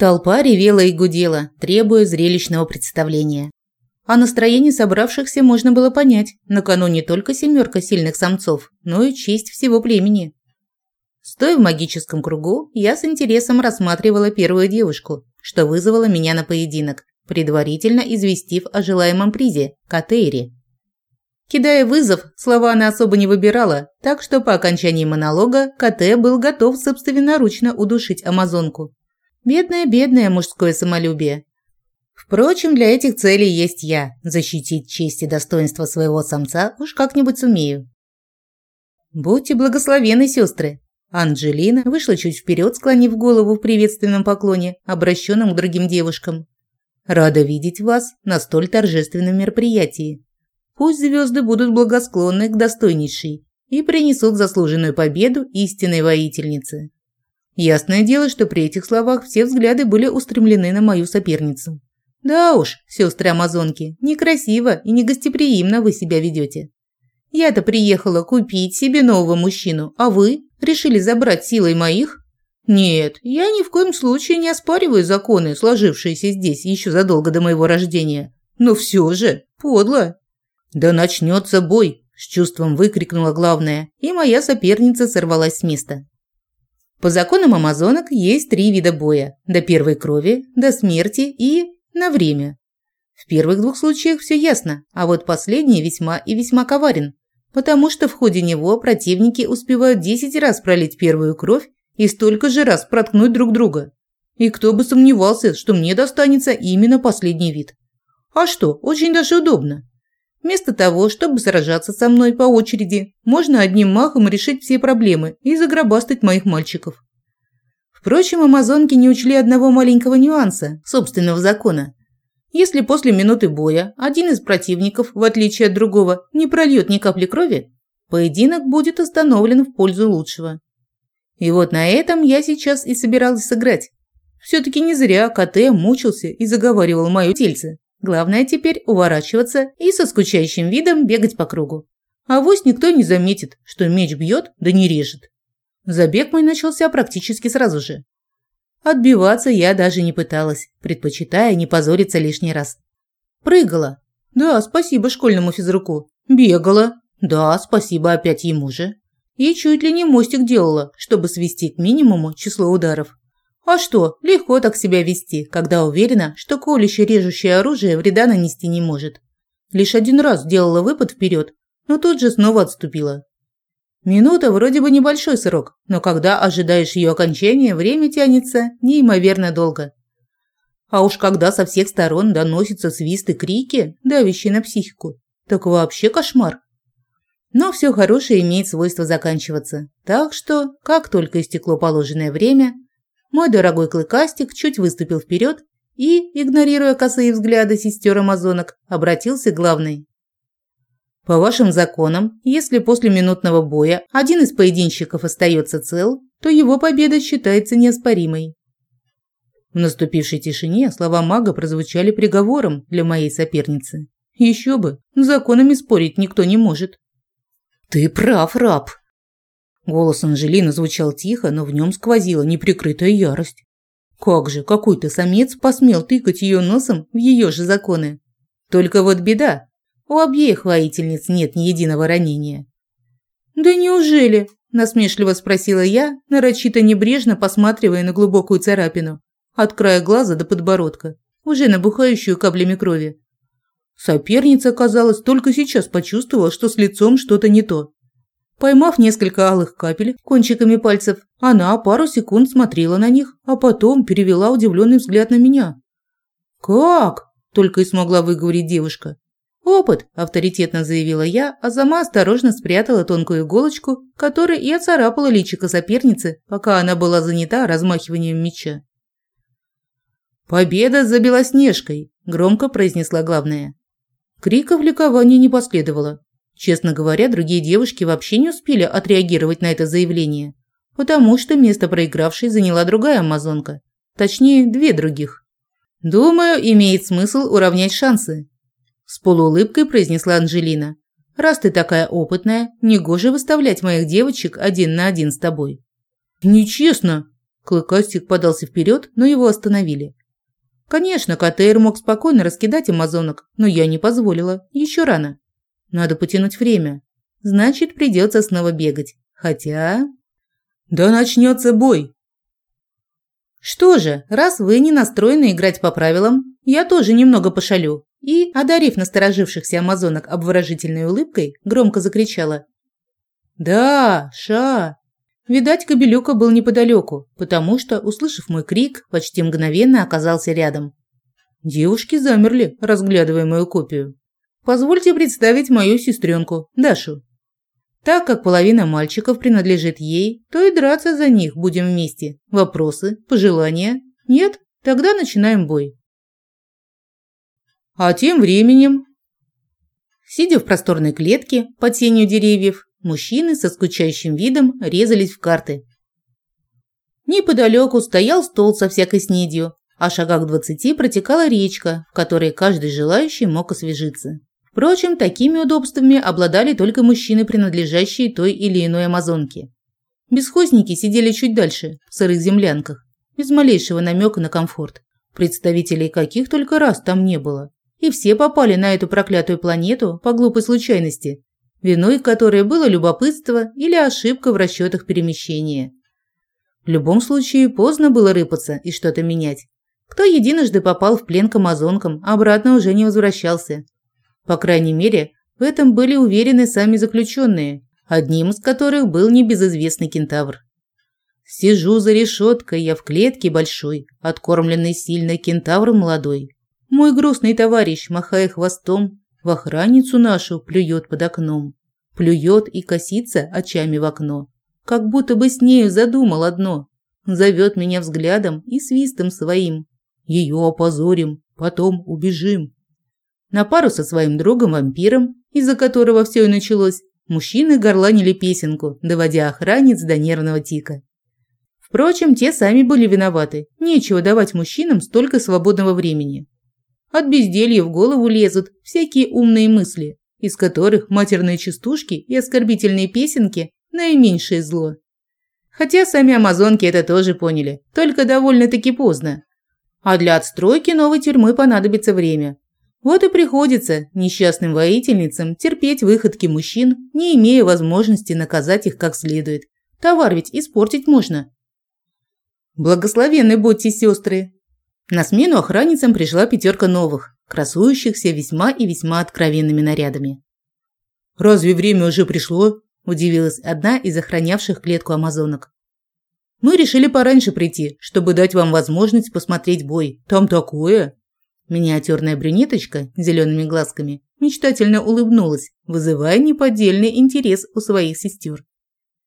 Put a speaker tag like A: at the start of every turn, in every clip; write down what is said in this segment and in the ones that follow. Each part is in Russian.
A: Толпа ревела и гудела, требуя зрелищного представления. А настроение собравшихся можно было понять. На кону не только семерка сильных самцов, но и честь всего племени. Стоя в магическом кругу, я с интересом рассматривала первую девушку, что вызвало меня на поединок, предварительно известив о желаемом призе – Катейре. Кидая вызов, слова она особо не выбирала, так что по окончании монолога КТ был готов собственноручно удушить амазонку. Бедное-бедное мужское самолюбие. Впрочем, для этих целей есть я. Защитить честь и достоинство своего самца уж как-нибудь сумею. Будьте благословены, сестры. Анджелина вышла чуть вперед, склонив голову в приветственном поклоне, обращенном к другим девушкам. Рада видеть вас на столь торжественном мероприятии. Пусть звезды будут благосклонны к достойнейшей и принесут заслуженную победу истинной воительнице. Ясное дело, что при этих словах все взгляды были устремлены на мою соперницу. Да уж, сестры-амазонки, некрасиво и негостеприимно вы себя ведете. Я-то приехала купить себе нового мужчину, а вы решили забрать силой моих? Нет, я ни в коем случае не оспариваю законы, сложившиеся здесь еще задолго до моего рождения. Но все же, подло. Да начнется бой, с чувством выкрикнула главная, и моя соперница сорвалась с места. По законам амазонок есть три вида боя – до первой крови, до смерти и на время. В первых двух случаях все ясно, а вот последний весьма и весьма коварен, потому что в ходе него противники успевают 10 раз пролить первую кровь и столько же раз проткнуть друг друга. И кто бы сомневался, что мне достанется именно последний вид. А что, очень даже удобно. Вместо того, чтобы сражаться со мной по очереди, можно одним махом решить все проблемы и загробастать моих мальчиков. Впрочем, амазонки не учли одного маленького нюанса собственного закона. Если после минуты боя один из противников, в отличие от другого, не прольет ни капли крови, поединок будет остановлен в пользу лучшего. И вот на этом я сейчас и собиралась сыграть. Все-таки не зря КТ мучился и заговаривал мое тельце. Главное теперь уворачиваться и со скучающим видом бегать по кругу. А вось никто не заметит, что меч бьет, да не режет. Забег мой начался практически сразу же. Отбиваться я даже не пыталась, предпочитая не позориться лишний раз. Прыгала. Да, спасибо школьному физруку. Бегала. Да, спасибо опять ему же. И чуть ли не мостик делала, чтобы свести к минимуму число ударов. А что, легко так себя вести, когда уверена, что колющее режущее оружие вреда нанести не может. Лишь один раз делала выпад вперед, но тут же снова отступила. Минута вроде бы небольшой срок, но когда ожидаешь ее окончания, время тянется неимоверно долго. А уж когда со всех сторон доносятся свисты крики, давящие на психику, так вообще кошмар. Но все хорошее имеет свойство заканчиваться, так что, как только истекло положенное время, мой дорогой клыкастик чуть выступил вперед и, игнорируя косые взгляды сестер амазонок, обратился к главной. По вашим законам, если после минутного боя один из поединщиков остается цел, то его победа считается неоспоримой. В наступившей тишине слова мага прозвучали приговором для моей соперницы. Еще бы, законами спорить никто не может. «Ты прав, раб», Голос Анжелины звучал тихо, но в нем сквозила неприкрытая ярость. Как же какой-то самец посмел тыкать ее носом в ее же законы? Только вот беда. У обеих воительниц нет ни единого ранения. «Да неужели?» – насмешливо спросила я, нарочито небрежно посматривая на глубокую царапину, от края глаза до подбородка, уже набухающую каплями крови. Соперница, казалось, только сейчас почувствовала, что с лицом что-то не то. Поймав несколько алых капель кончиками пальцев, она пару секунд смотрела на них, а потом перевела удивленный взгляд на меня. «Как?» – только и смогла выговорить девушка. «Опыт», – авторитетно заявила я, а сама осторожно спрятала тонкую иголочку, которой и оцарапала личико соперницы, пока она была занята размахиванием меча. «Победа за Белоснежкой!» – громко произнесла главная. Криков ликования не последовало. Честно говоря, другие девушки вообще не успели отреагировать на это заявление, потому что место проигравшей заняла другая амазонка. Точнее, две других. «Думаю, имеет смысл уравнять шансы», – с полуулыбкой произнесла Анжелина. «Раз ты такая опытная, негоже выставлять моих девочек один на один с тобой». «Нечестно!» – Клыкастик подался вперед, но его остановили. Конечно, КТР мог спокойно раскидать амазонок, но я не позволила. Еще рано. Надо потянуть время. Значит, придется снова бегать. Хотя... Да начнется бой. Что же, раз вы не настроены играть по правилам, я тоже немного пошалю. И, одарив насторожившихся амазонок обворожительной улыбкой, громко закричала. «Да, Ша!» Видать, Кобелюка был неподалеку, потому что, услышав мой крик, почти мгновенно оказался рядом. Девушки замерли, разглядывая мою копию. Позвольте представить мою сестренку, Дашу. Так как половина мальчиков принадлежит ей, то и драться за них будем вместе. Вопросы? Пожелания? Нет? Тогда начинаем бой. А тем временем, сидя в просторной клетке под тенью деревьев, Мужчины со скучающим видом резались в карты. Неподалеку стоял стол со всякой снедью, а шагах двадцати протекала речка, в которой каждый желающий мог освежиться. Впрочем, такими удобствами обладали только мужчины, принадлежащие той или иной амазонке. Бесхозники сидели чуть дальше, в сырых землянках, без малейшего намека на комфорт. Представителей каких только раз там не было. И все попали на эту проклятую планету по глупой случайности, виной которой было любопытство или ошибка в расчетах перемещения. В любом случае, поздно было рыпаться и что-то менять. Кто единожды попал в плен к амазонкам, обратно уже не возвращался. По крайней мере, в этом были уверены сами заключенные, одним из которых был небезызвестный кентавр. Сижу за решеткой я в клетке большой, откормленный сильный кентавр молодой. Мой грустный товарищ, махая хвостом, в охранницу нашу плюет под окном. Плюет и косится очами в окно. Как будто бы с нею задумал одно. Зовет меня взглядом и свистом своим. Ее опозорим, потом убежим. На пару со своим другом-вампиром, из-за которого все и началось, мужчины горланили песенку, доводя охранниц до нервного тика. Впрочем, те сами были виноваты. Нечего давать мужчинам столько свободного времени. От безделья в голову лезут всякие умные мысли, из которых матерные частушки и оскорбительные песенки – наименьшее зло. Хотя сами амазонки это тоже поняли, только довольно-таки поздно. А для отстройки новой тюрьмы понадобится время. Вот и приходится несчастным воительницам терпеть выходки мужчин, не имея возможности наказать их как следует. Товар ведь испортить можно. Благословенны будьте, сестры, на смену охранницам пришла пятерка новых, красующихся весьма и весьма откровенными нарядами. «Разве время уже пришло?» – удивилась одна из охранявших клетку амазонок. «Мы решили пораньше прийти, чтобы дать вам возможность посмотреть бой. Там такое!» Миниатюрная брюнеточка с зелеными глазками мечтательно улыбнулась, вызывая неподдельный интерес у своих сестер.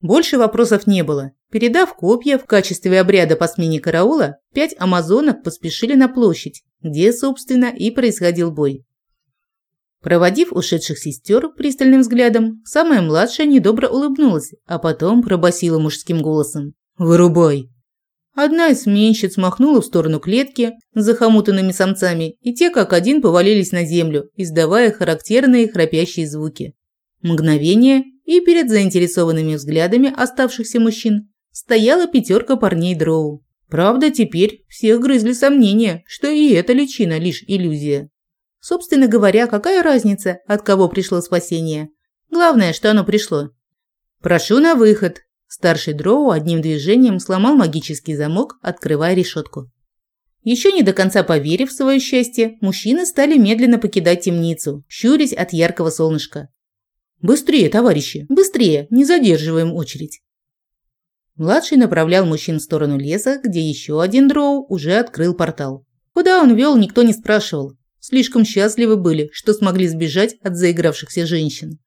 A: Больше вопросов не было. Передав копья в качестве обряда по смене караула, пять амазонок поспешили на площадь, где, собственно, и происходил бой. Проводив ушедших сестер пристальным взглядом, самая младшая недобро улыбнулась, а потом пробасила мужским голосом. «Вырубай!» Одна из сменщиц махнула в сторону клетки с захомутанными самцами, и те как один повалились на землю, издавая характерные храпящие звуки. Мгновение, и перед заинтересованными взглядами оставшихся мужчин стояла пятерка парней дроу. Правда, теперь всех грызли сомнения, что и эта личина лишь иллюзия. Собственно говоря, какая разница, от кого пришло спасение? Главное, что оно пришло. «Прошу на выход!» Старший дроу одним движением сломал магический замок, открывая решетку. Еще не до конца поверив в свое счастье, мужчины стали медленно покидать темницу, щурясь от яркого солнышка. «Быстрее, товарищи, быстрее, не задерживаем очередь». Младший направлял мужчин в сторону леса, где еще один дроу уже открыл портал. Куда он вел, никто не спрашивал. Слишком счастливы были, что смогли сбежать от заигравшихся женщин.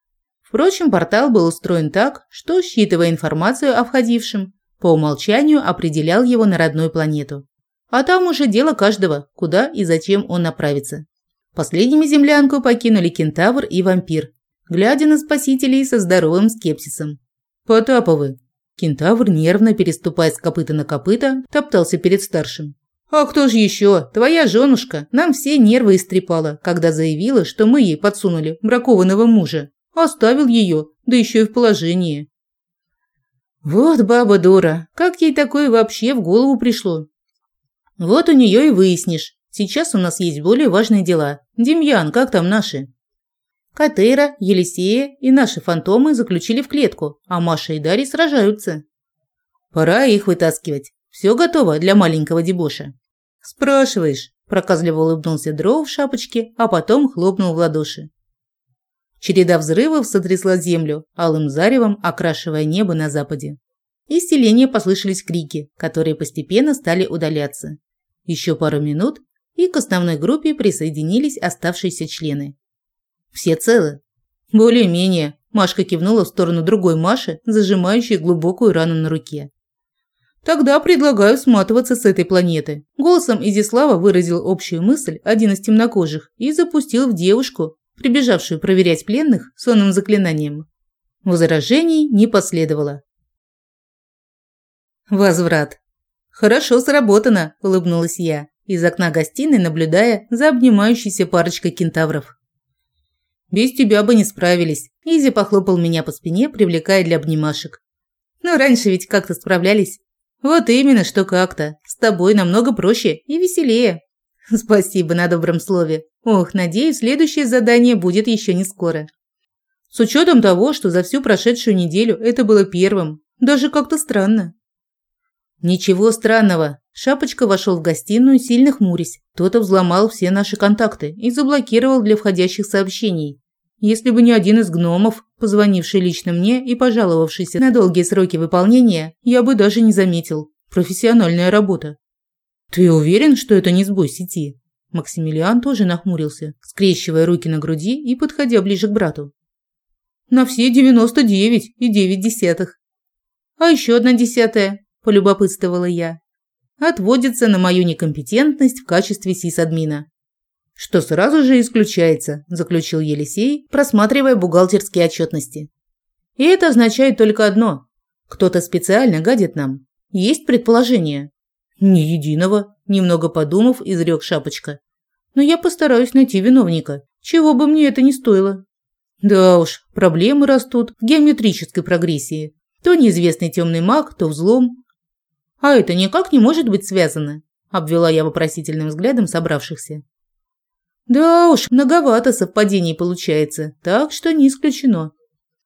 A: Впрочем, портал был устроен так, что, считывая информацию о входившем, по умолчанию определял его на родную планету. А там уже дело каждого, куда и зачем он направится. Последними землянку покинули кентавр и вампир, глядя на спасителей со здоровым скепсисом. «Потаповы!» Кентавр, нервно переступая с копыта на копыта, топтался перед старшим. «А кто же еще? Твоя женушка нам все нервы истрепала, когда заявила, что мы ей подсунули бракованного мужа. Оставил ее, да еще и в положении». Вот баба дура, как ей такое вообще в голову пришло? Вот у нее и выяснишь. Сейчас у нас есть более важные дела. Демьян, как там наши? Катера, Елисея и наши фантомы заключили в клетку, а Маша и Дарья сражаются. Пора их вытаскивать. Все готово для маленького дебоша. Спрашиваешь, проказливо улыбнулся Дров в шапочке, а потом хлопнул в ладоши. Череда взрывов сотрясла землю, алым заревом окрашивая небо на западе. Из селения послышались крики, которые постепенно стали удаляться. Еще пару минут, и к основной группе присоединились оставшиеся члены. «Все целы?» «Более-менее», – Машка кивнула в сторону другой Маши, зажимающей глубокую рану на руке. «Тогда предлагаю сматываться с этой планеты». Голосом Изислава выразил общую мысль один из темнокожих и запустил в девушку, прибежавшую проверять пленных, сонным заклинанием. Возражений не последовало. Возврат. Хорошо сработано, улыбнулась я, из окна гостиной наблюдая за обнимающейся парочкой кентавров. Без тебя бы не справились. Изи похлопал меня по спине, привлекая для обнимашек. Но раньше ведь как-то справлялись. Вот именно, что как-то. С тобой намного проще и веселее. Спасибо на добром слове. Ох, надеюсь, следующее задание будет еще не скоро. С учетом того, что за всю прошедшую неделю это было первым, даже как-то странно. Ничего странного. Шапочка вошел в гостиную, сильно хмурясь. Кто-то взломал все наши контакты и заблокировал для входящих сообщений. Если бы не один из гномов, позвонивший лично мне и пожаловавшийся на долгие сроки выполнения, я бы даже не заметил. Профессиональная работа. Ты уверен, что это не сбой сети? Максимилиан тоже нахмурился, скрещивая руки на груди и подходя ближе к брату. На все девяносто девять и девять десятых. А еще одна десятая, полюбопытствовала я. Отводится на мою некомпетентность в качестве сисадмина. Что сразу же исключается, заключил Елисей, просматривая бухгалтерские отчетности. И это означает только одно. Кто-то специально гадит нам. Есть предположение. Ни единого, немного подумав, изрек Шапочка. Но я постараюсь найти виновника, чего бы мне это ни стоило. Да уж, проблемы растут в геометрической прогрессии. То неизвестный темный маг, то взлом. А это никак не может быть связано, обвела я вопросительным взглядом собравшихся. Да уж, многовато совпадений получается, так что не исключено.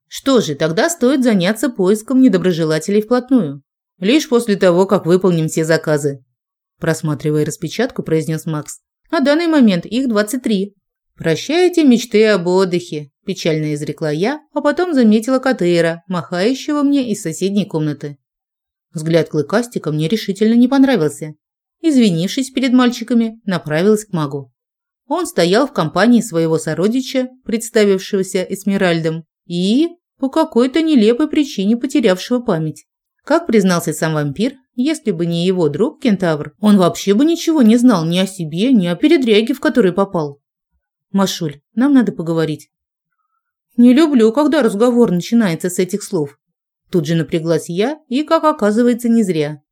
A: Что же, тогда стоит заняться поиском недоброжелателей вплотную. Лишь после того, как выполним все заказы. Просматривая распечатку, произнес Макс. На данный момент их 23. Прощайте мечты об отдыхе, печально изрекла я, а потом заметила Катейра, махающего мне из соседней комнаты. Взгляд клыкастика мне решительно не понравился. Извинившись перед мальчиками, направилась к магу. Он стоял в компании своего сородича, представившегося Эсмеральдом, и по какой-то нелепой причине потерявшего память. Как признался сам вампир, если бы не его друг Кентавр, он вообще бы ничего не знал ни о себе, ни о передряге, в который попал. Машуль, нам надо поговорить. Не люблю, когда разговор начинается с этих слов. Тут же напряглась я, и, как оказывается, не зря.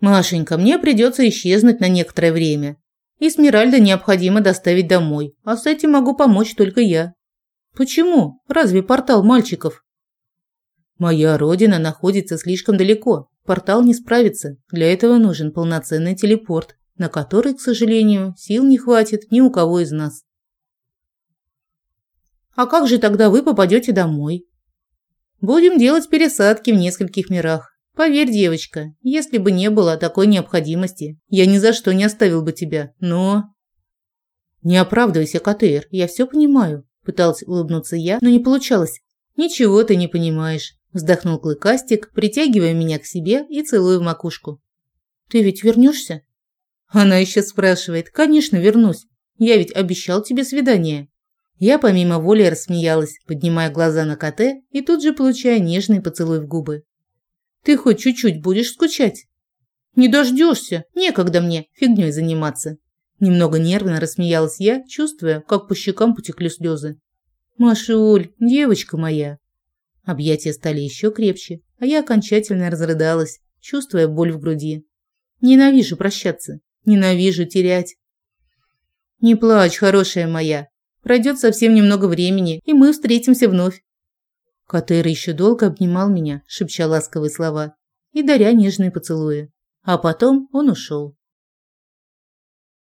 A: Машенька, мне придется исчезнуть на некоторое время. И Смиральда необходимо доставить домой, а с этим могу помочь только я. Почему? Разве портал мальчиков? Моя родина находится слишком далеко. Портал не справится. Для этого нужен полноценный телепорт, на который, к сожалению, сил не хватит ни у кого из нас. А как же тогда вы попадете домой? Будем делать пересадки в нескольких мирах. Поверь, девочка, если бы не было такой необходимости, я ни за что не оставил бы тебя. Но не оправдывайся, Катейр, я все понимаю. Пыталась улыбнуться я, но не получалось. Ничего ты не понимаешь. Вздохнул Клыкастик, притягивая меня к себе и целуя в макушку. «Ты ведь вернешься?» Она еще спрашивает. «Конечно, вернусь. Я ведь обещал тебе свидание». Я помимо воли рассмеялась, поднимая глаза на КТ и тут же получая нежный поцелуй в губы. «Ты хоть чуть-чуть будешь скучать?» «Не дождешься. Некогда мне фигней заниматься». Немного нервно рассмеялась я, чувствуя, как по щекам потекли слезы. «Машуль, девочка моя, Объятия стали еще крепче, а я окончательно разрыдалась, чувствуя боль в груди. Ненавижу прощаться, ненавижу терять. Не плачь, хорошая моя. Пройдет совсем немного времени, и мы встретимся вновь. Катера еще долго обнимал меня, шепча ласковые слова и даря нежные поцелуи. А потом он ушел.